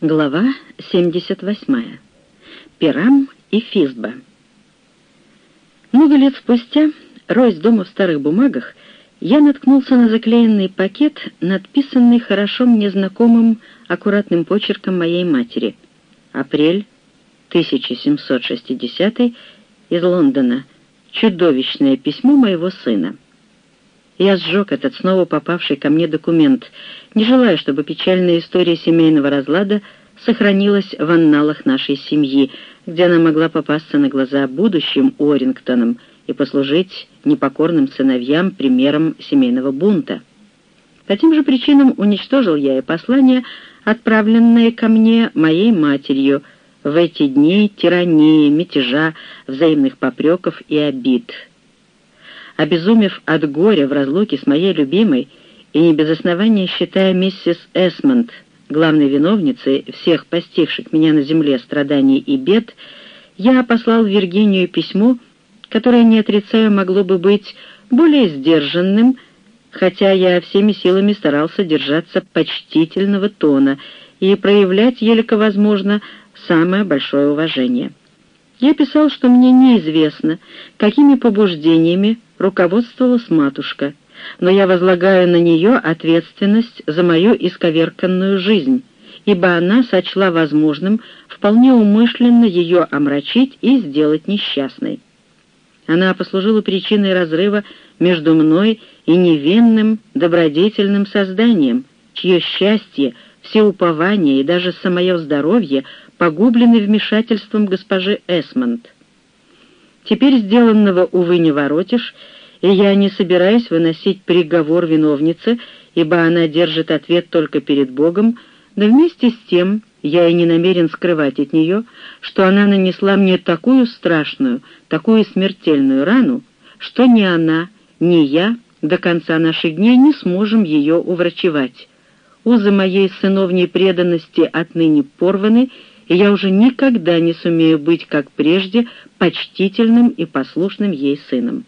Глава 78. Пирам и Физба. Много лет спустя, роясь дома в старых бумагах, я наткнулся на заклеенный пакет, надписанный хорошо мне знакомым аккуратным почерком моей матери. Апрель 1760 из Лондона. Чудовищное письмо моего сына. Я сжег этот снова попавший ко мне документ, не желая, чтобы печальная история семейного разлада сохранилась в анналах нашей семьи, где она могла попасться на глаза будущим Уоррингтонам и послужить непокорным сыновьям примером семейного бунта. По тем же причинам уничтожил я и послание, отправленное ко мне моей матерью в эти дни тирании, мятежа, взаимных попреков и обид» обезумев от горя в разлуке с моей любимой и не без основания считая миссис Эсмонд главной виновницей всех постигших меня на земле страданий и бед, я послал Виргинию письмо, которое, не отрицаю, могло бы быть более сдержанным, хотя я всеми силами старался держаться почтительного тона и проявлять, елико возможно, самое большое уважение. Я писал, что мне неизвестно, какими побуждениями руководствовалась матушка, но я возлагаю на нее ответственность за мою исковерканную жизнь, ибо она сочла возможным вполне умышленно ее омрачить и сделать несчастной. Она послужила причиной разрыва между мной и невинным, добродетельным созданием, чье счастье, все упования и даже самое здоровье погублены вмешательством госпожи Эсмонд. Теперь сделанного, увы, не воротишь, и я не собираюсь выносить приговор виновнице, ибо она держит ответ только перед Богом, но вместе с тем я и не намерен скрывать от нее, что она нанесла мне такую страшную, такую смертельную рану, что ни она, ни я до конца наших дней не сможем ее уврачевать. Узы моей сыновней преданности отныне порваны, и я уже никогда не сумею быть, как прежде, почтительным и послушным ей сыном.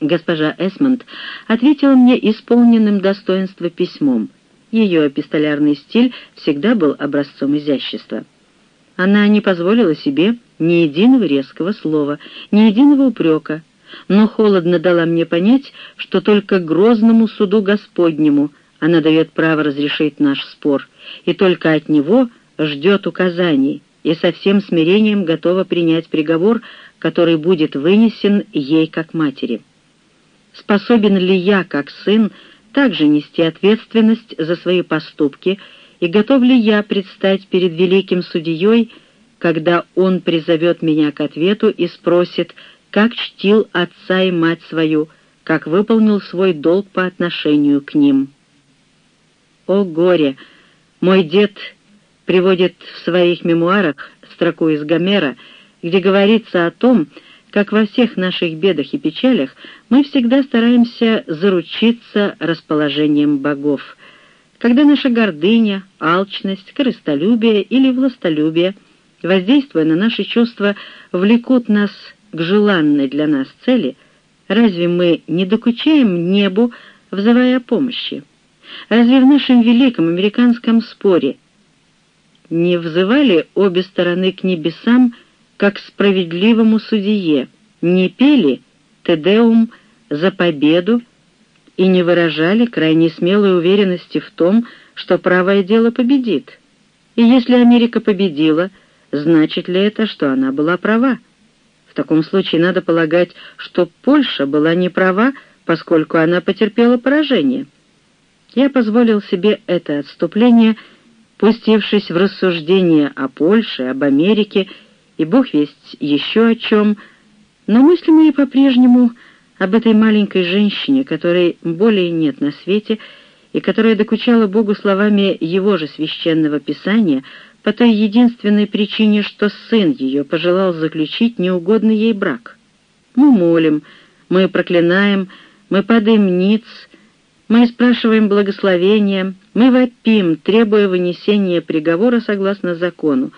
Госпожа Эсмонд ответила мне исполненным достоинства письмом. Ее эпистолярный стиль всегда был образцом изящества. Она не позволила себе ни единого резкого слова, ни единого упрека, но холодно дала мне понять, что только грозному суду Господнему она дает право разрешить наш спор, и только от него — ждет указаний и со всем смирением готова принять приговор, который будет вынесен ей как матери. Способен ли я, как сын, также нести ответственность за свои поступки, и готов ли я предстать перед великим судьей, когда он призовет меня к ответу и спросит, как чтил отца и мать свою, как выполнил свой долг по отношению к ним. О горе! Мой дед приводит в своих мемуарах строку из Гомера, где говорится о том, как во всех наших бедах и печалях мы всегда стараемся заручиться расположением богов. Когда наша гордыня, алчность, корыстолюбие или властолюбие, воздействуя на наши чувства, влекут нас к желанной для нас цели, разве мы не докучаем небу, взывая о помощи? Разве в нашем великом американском споре не взывали обе стороны к небесам, как справедливому судье, не пели «Тедеум» за победу и не выражали крайне смелой уверенности в том, что правое дело победит. И если Америка победила, значит ли это, что она была права? В таком случае надо полагать, что Польша была не права, поскольку она потерпела поражение. Я позволил себе это отступление пустившись в рассуждения о Польше, об Америке и бог весть еще о чем, но мысли мои по-прежнему об этой маленькой женщине, которой более нет на свете, и которая докучала Богу словами его же священного писания по той единственной причине, что сын ее пожелал заключить неугодный ей брак. Мы молим, мы проклинаем, мы падаем ниц, мы спрашиваем благословения, мы вопим, требуя вынесения приговора согласно закону,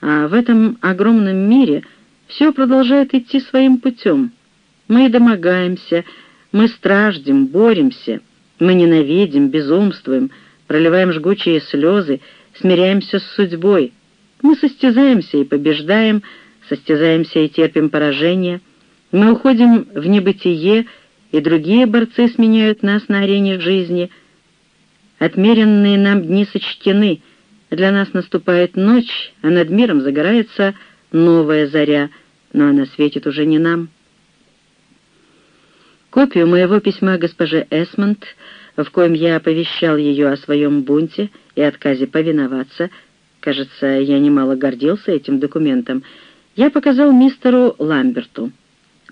а в этом огромном мире все продолжает идти своим путем. Мы домогаемся, мы страждем, боремся, мы ненавидим, безумствуем, проливаем жгучие слезы, смиряемся с судьбой. Мы состязаемся и побеждаем, состязаемся и терпим поражение. Мы уходим в небытие, и другие борцы сменяют нас на арене жизни. Отмеренные нам дни сочтены. Для нас наступает ночь, а над миром загорается новая заря, но она светит уже не нам. Копию моего письма госпоже Эсмонд, в коем я оповещал ее о своем бунте и отказе повиноваться, кажется, я немало гордился этим документом, я показал мистеру Ламберту.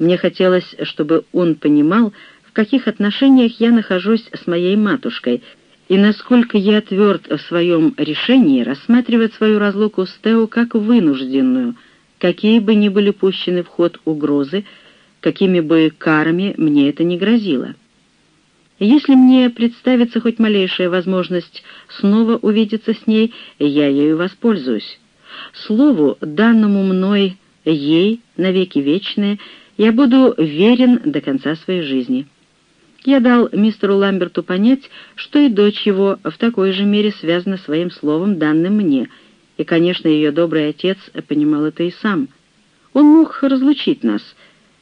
Мне хотелось, чтобы он понимал, в каких отношениях я нахожусь с моей матушкой и насколько я тверд в своем решении рассматривать свою разлуку с Тео как вынужденную, какие бы ни были пущены в ход угрозы, какими бы карами мне это ни грозило. Если мне представится хоть малейшая возможность снова увидеться с ней, я ею воспользуюсь. Слову, данному мной ей навеки вечное, я буду верен до конца своей жизни. Я дал мистеру Ламберту понять, что и дочь его в такой же мере связана своим словом, данным мне, и, конечно, ее добрый отец понимал это и сам. Он мог разлучить нас —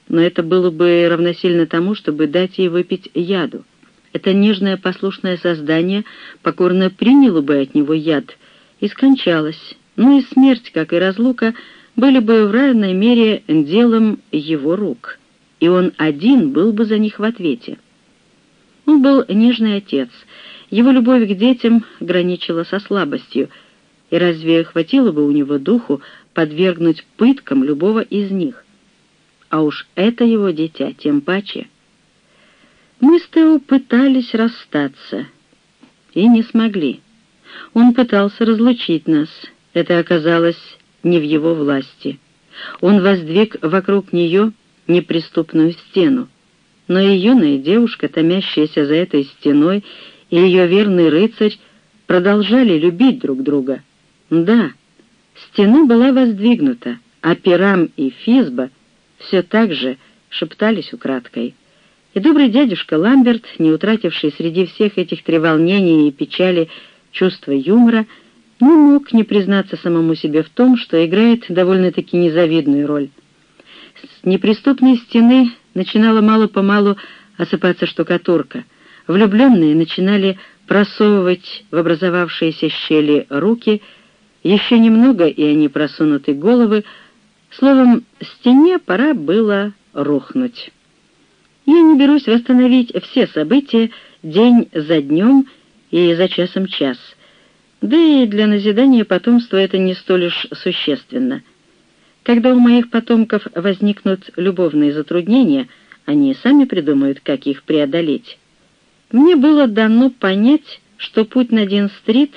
но это было бы равносильно тому, чтобы дать ей выпить яду. Это нежное послушное создание покорно приняло бы от него яд и скончалось, ну и смерть, как и разлука, были бы в равной мере делом его рук, и он один был бы за них в ответе. Он был нежный отец, его любовь к детям граничила со слабостью, и разве хватило бы у него духу подвергнуть пыткам любого из них? а уж это его дитя тем паче. Мы с Тео пытались расстаться и не смогли. Он пытался разлучить нас, это оказалось не в его власти. Он воздвиг вокруг нее неприступную стену, но и юная девушка, томящаяся за этой стеной, и ее верный рыцарь продолжали любить друг друга. Да, стена была воздвигнута, а Пирам и Физба — все так же шептались украдкой. И добрый дядюшка Ламберт, не утративший среди всех этих треволнений и печали чувства юмора, не мог не признаться самому себе в том, что играет довольно-таки незавидную роль. С неприступной стены начинала мало-помалу осыпаться штукатурка. Влюбленные начинали просовывать в образовавшиеся щели руки, еще немного, и они просунуты головы, Словом, стене пора было рухнуть. Я не берусь восстановить все события день за днем и за часом час. Да и для назидания потомства это не столь уж существенно. Когда у моих потомков возникнут любовные затруднения, они сами придумают, как их преодолеть. Мне было дано понять, что путь на Дин-стрит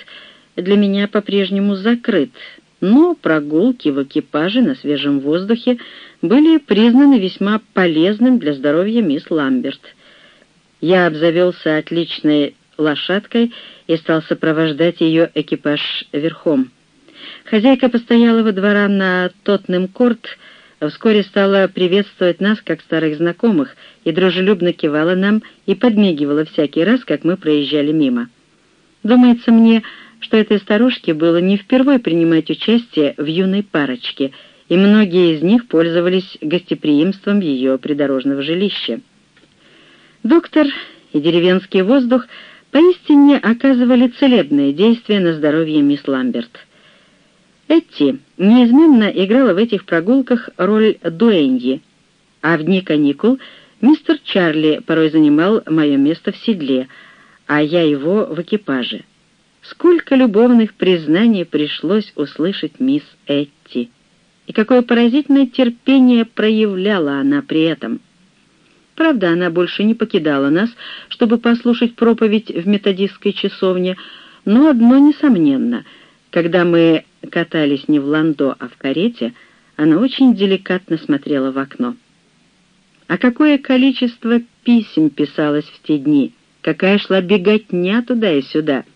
для меня по-прежнему закрыт, но прогулки в экипаже на свежем воздухе были признаны весьма полезным для здоровья мисс Ламберт. Я обзавелся отличной лошадкой и стал сопровождать ее экипаж верхом. Хозяйка постоялого двора на Тотнем-Корт вскоре стала приветствовать нас как старых знакомых и дружелюбно кивала нам и подмигивала всякий раз, как мы проезжали мимо. Думается мне, что этой старушке было не впервой принимать участие в юной парочке, и многие из них пользовались гостеприимством ее придорожного жилища. Доктор и деревенский воздух поистине оказывали целебное действие на здоровье мисс Ламберт. Этти неизменно играла в этих прогулках роль дуэньи, а в дни каникул мистер Чарли порой занимал мое место в седле, а я его в экипаже. Сколько любовных признаний пришлось услышать мисс Этти, и какое поразительное терпение проявляла она при этом. Правда, она больше не покидала нас, чтобы послушать проповедь в методистской часовне, но одно несомненно, когда мы катались не в ландо, а в карете, она очень деликатно смотрела в окно. А какое количество писем писалось в те дни, какая шла беготня туда и сюда —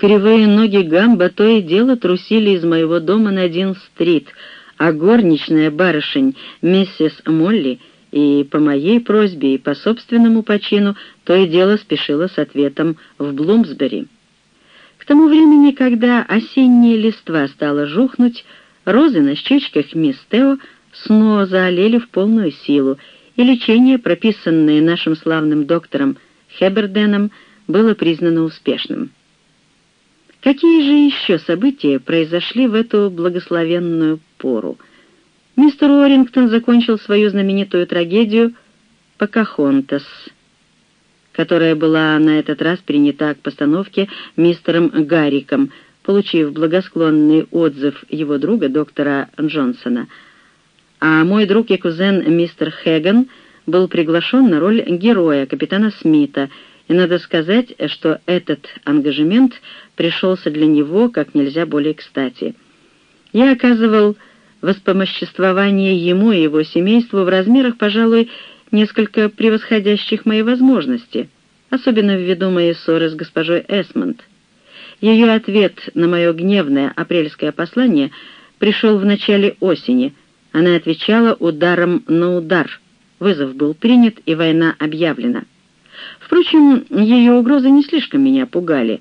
Кривые ноги Гамба то и дело трусили из моего дома на Дин-стрит, а горничная барышень миссис Молли и по моей просьбе, и по собственному почину то и дело спешила с ответом в Блумсбери. Тому времени, когда осенняя листва стала жухнуть, розы на щечках мисс Тео снова заолели в полную силу, и лечение, прописанное нашим славным доктором Хеберденом, было признано успешным. Какие же еще события произошли в эту благословенную пору? Мистер Уоррингтон закончил свою знаменитую трагедию «Покахонтас», которая была на этот раз принята к постановке мистером Гарриком, получив благосклонный отзыв его друга, доктора Джонсона. А мой друг и кузен мистер Хэган был приглашен на роль героя, капитана Смита, и надо сказать, что этот ангажемент пришелся для него как нельзя более кстати. Я оказывал воспомоществование ему и его семейству в размерах, пожалуй, несколько превосходящих мои возможности, особенно ввиду моей ссоры с госпожой Эсмонд. Ее ответ на мое гневное апрельское послание пришел в начале осени. Она отвечала ударом на удар. Вызов был принят, и война объявлена. Впрочем, ее угрозы не слишком меня пугали.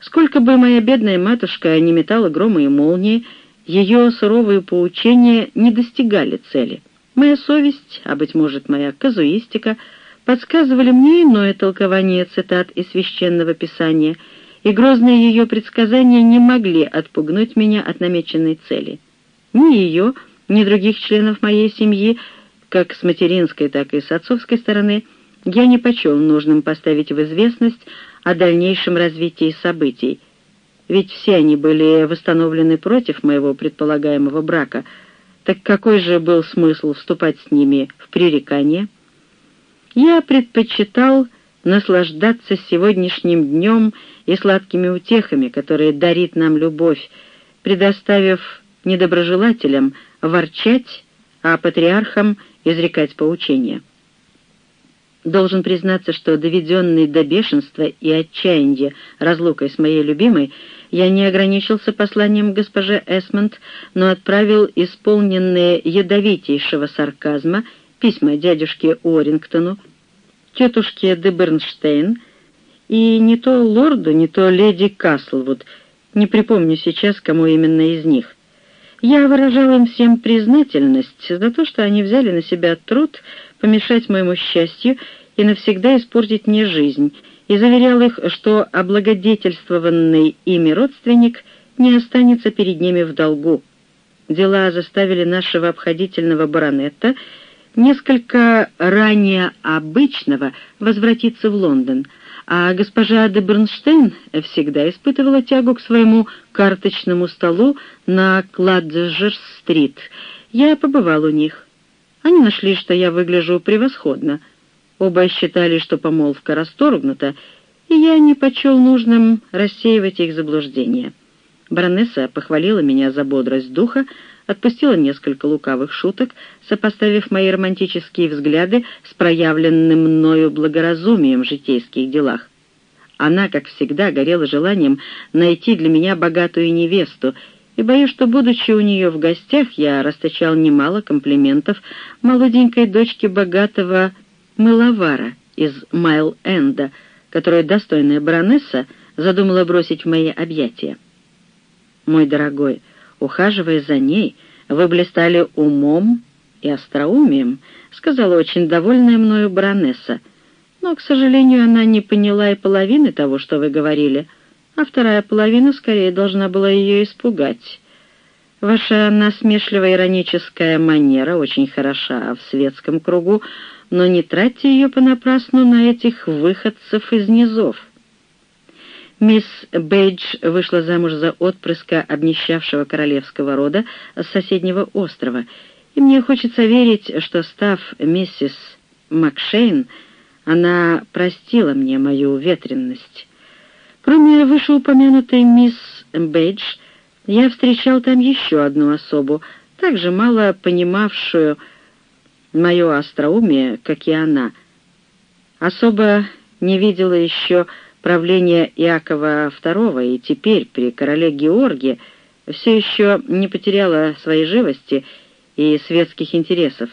Сколько бы моя бедная матушка не метала громы и молнии, ее суровые поучения не достигали цели. Моя совесть, а, быть может, моя казуистика, подсказывали мне иное толкование цитат из Священного Писания, и грозные ее предсказания не могли отпугнуть меня от намеченной цели. Ни ее, ни других членов моей семьи, как с материнской, так и с отцовской стороны, я не почел нужным поставить в известность о дальнейшем развитии событий, ведь все они были восстановлены против моего предполагаемого брака, так какой же был смысл вступать с ними в пререкание? Я предпочитал наслаждаться сегодняшним днем и сладкими утехами, которые дарит нам любовь, предоставив недоброжелателям ворчать, а патриархам изрекать поучения. Должен признаться, что доведенный до бешенства и отчаяния разлукой с моей любимой, я не ограничился посланием госпоже Эсмонд, но отправил исполненные ядовитейшего сарказма письма дядюшке Уоррингтону, тетушке де Бернштейн и не то лорду, не то леди Каслвуд, не припомню сейчас, кому именно из них. Я выражал им всем признательность за то, что они взяли на себя труд помешать моему счастью и навсегда испортить мне жизнь, и заверял их, что облагодетельствованный ими родственник не останется перед ними в долгу. Дела заставили нашего обходительного баронета несколько ранее обычного возвратиться в Лондон, а госпожа де Бернштейн всегда испытывала тягу к своему карточному столу на Кладжер-стрит. Я побывал у них. Они нашли, что я выгляжу превосходно. Оба считали, что помолвка расторгнута, и я не почел нужным рассеивать их заблуждения. Баронесса похвалила меня за бодрость духа, отпустила несколько лукавых шуток, сопоставив мои романтические взгляды с проявленным мною благоразумием в житейских делах. Она, как всегда, горела желанием найти для меня богатую невесту, и боюсь, что, будучи у нее в гостях, я расточал немало комплиментов молоденькой дочке богатого мыловара из Майл-Энда, которую достойная баронесса задумала бросить в мои объятия. Мой дорогой, ухаживая за ней, вы блистали умом и остроумием, сказала очень довольная мною баронесса, но, к сожалению, она не поняла и половины того, что вы говорили, а вторая половина скорее должна была ее испугать. Ваша насмешливая ироническая манера очень хороша в светском кругу, но не тратьте ее понапрасну на этих выходцев из низов. Мисс Бейдж вышла замуж за отпрыска обнищавшего королевского рода с соседнего острова, и мне хочется верить, что, став миссис Макшейн, она простила мне мою ветренность. Кроме вышеупомянутой мисс Бейдж, я встречал там еще одну особу, также мало понимавшую мое остроумие, как и она. Особо не видела еще правления Иакова II, и теперь при короле Георгии все еще не потеряла своей живости и светских интересов.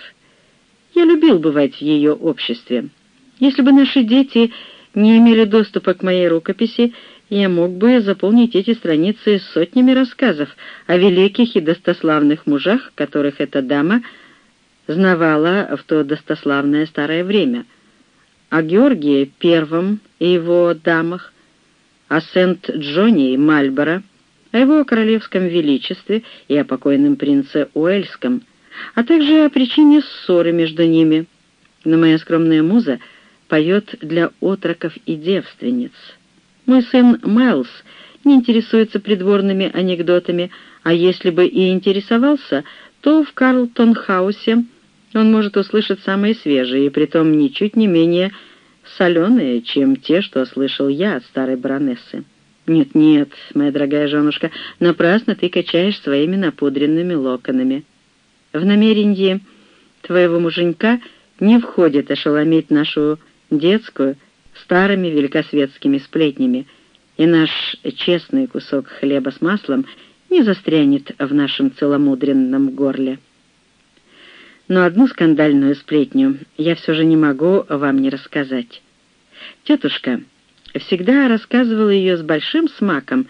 Я любил бывать в ее обществе. Если бы наши дети не имели доступа к моей рукописи, я мог бы заполнить эти страницы сотнями рассказов о великих и достославных мужах, которых эта дама знавала в то достославное старое время, о Георгии Первом и его дамах, о Сент-Джоне и Мальборо, о его королевском величестве и о покойном принце Уэльском, а также о причине ссоры между ними. Но моя скромная муза поет для отроков и девственниц. Мой сын Майлз не интересуется придворными анекдотами, а если бы и интересовался, то в Карлтон-хаусе он может услышать самые свежие, и притом ничуть не менее соленые, чем те, что слышал я от старой баронессы. «Нет-нет, моя дорогая женушка, напрасно ты качаешь своими напудренными локонами. В намерении твоего муженька не входит ошеломить нашу детскую, старыми великосветскими сплетнями, и наш честный кусок хлеба с маслом не застрянет в нашем целомудренном горле. Но одну скандальную сплетню я все же не могу вам не рассказать. Тетушка всегда рассказывала ее с большим смаком,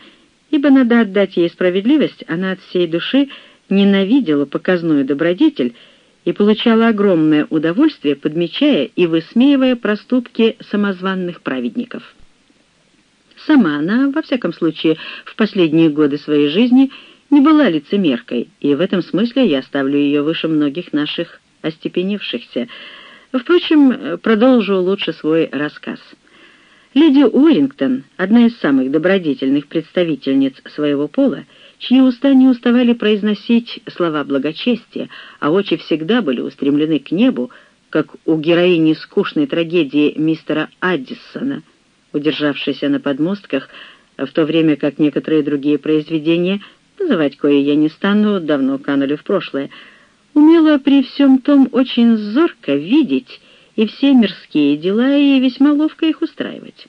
ибо, надо отдать ей справедливость, она от всей души ненавидела показную добродетель и получала огромное удовольствие, подмечая и высмеивая проступки самозванных праведников. Сама она, во всяком случае, в последние годы своей жизни не была лицемеркой, и в этом смысле я ставлю ее выше многих наших остепенившихся. Впрочем, продолжу лучше свой рассказ. Леди Уоррингтон, одна из самых добродетельных представительниц своего пола, чьи уста не уставали произносить слова благочестия, а очи всегда были устремлены к небу, как у героини скучной трагедии мистера Аддисона, удержавшейся на подмостках, в то время как некоторые другие произведения, называть кое я не стану, давно канули в прошлое, умела при всем том очень зорко видеть и все мирские дела и весьма ловко их устраивать.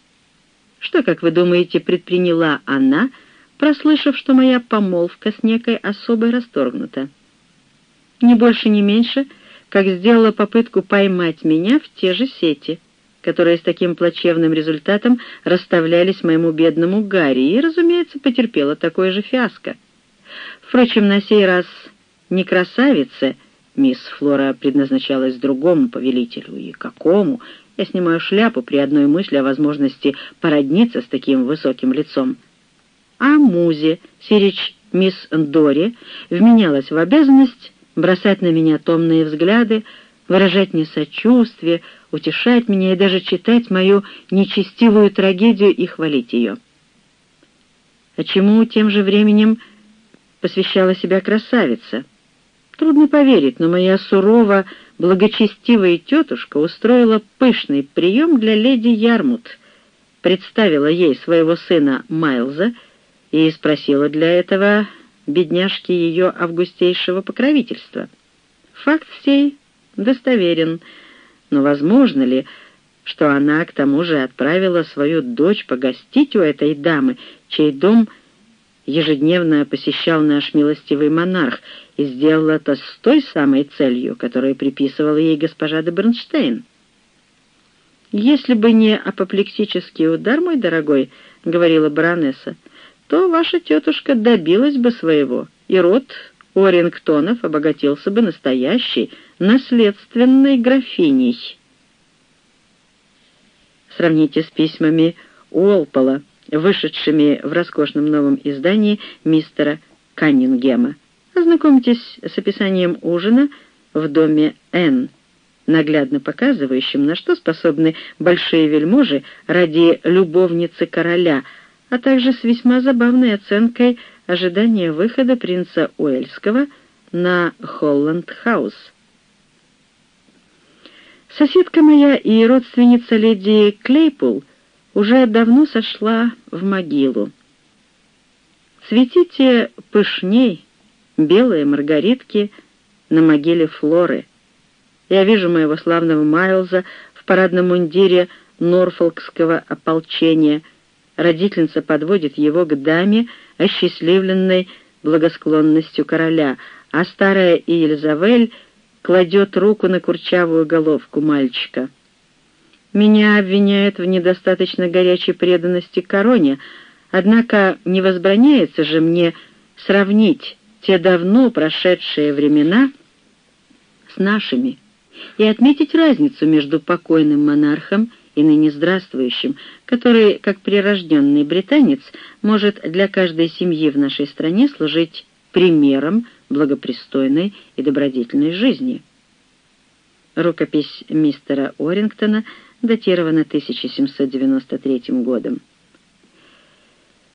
Что, как вы думаете, предприняла она, прослышав, что моя помолвка с некой особой расторгнута? Ни больше, ни меньше, как сделала попытку поймать меня в те же сети, которые с таким плачевным результатом расставлялись моему бедному Гарри, и, разумеется, потерпела такое же фиаско. Впрочем, на сей раз не красавица — Мисс Флора предназначалась другому повелителю. И какому? Я снимаю шляпу при одной мысли о возможности породниться с таким высоким лицом. А Музе, сирич мисс Дори, вменялась в обязанность бросать на меня томные взгляды, выражать мне сочувствие, утешать меня и даже читать мою нечестивую трагедию и хвалить ее. А чему тем же временем посвящала себя красавица — Трудно поверить, но моя сурово благочестивая тетушка устроила пышный прием для леди Ярмут, представила ей своего сына Майлза и спросила для этого бедняжки ее августейшего покровительства. Факт сей достоверен, но возможно ли, что она к тому же отправила свою дочь погостить у этой дамы, чей дом — ежедневно посещал наш милостивый монарх и сделал это с той самой целью, которую приписывала ей госпожа де Бернштейн. «Если бы не апоплексический удар, мой дорогой, — говорила баронесса, — то ваша тетушка добилась бы своего, и род Орингтонов обогатился бы настоящей, наследственной графиней». Сравните с письмами Уолпола, вышедшими в роскошном новом издании мистера Каннингема. Ознакомьтесь с описанием ужина в доме Н, наглядно показывающим, на что способны большие вельможи ради любовницы короля, а также с весьма забавной оценкой ожидания выхода принца Уэльского на Холланд-хаус. Соседка моя и родственница леди Клейпул — уже давно сошла в могилу. Светите пышней, белые маргаритки на могиле Флоры. Я вижу моего славного Майлза в парадном мундире Норфолкского ополчения. Родительница подводит его к даме, осчастливленной благосклонностью короля, а старая Иелизавель кладет руку на курчавую головку мальчика. Меня обвиняют в недостаточно горячей преданности короне, Однако не возбраняется же мне сравнить те давно прошедшие времена с нашими и отметить разницу между покойным монархом и ныне здравствующим, который, как прирожденный британец, может для каждой семьи в нашей стране служить примером благопристойной и добродетельной жизни. Рукопись мистера Орингтона датирована 1793 годом.